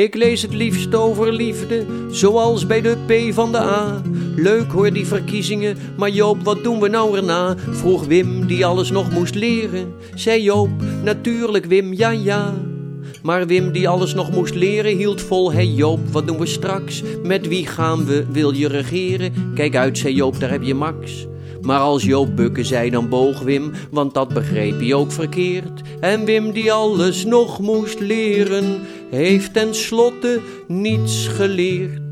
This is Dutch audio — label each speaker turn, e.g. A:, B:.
A: Ik lees het liefst over liefde, zoals bij de P van de A. Leuk hoor die verkiezingen, maar Joop, wat doen we nou erna? Vroeg Wim, die alles nog moest leren. Zei Joop, natuurlijk Wim, ja ja. Maar Wim, die alles nog moest leren, hield vol. Hé Joop, wat doen we straks? Met wie gaan we? Wil je regeren? Kijk uit, zei Joop, daar heb je Max. Maar als Joop bukken zei, dan boog Wim, want dat begreep hij ook verkeerd. En Wim, die alles nog moest leren, heeft tenslotte niets geleerd.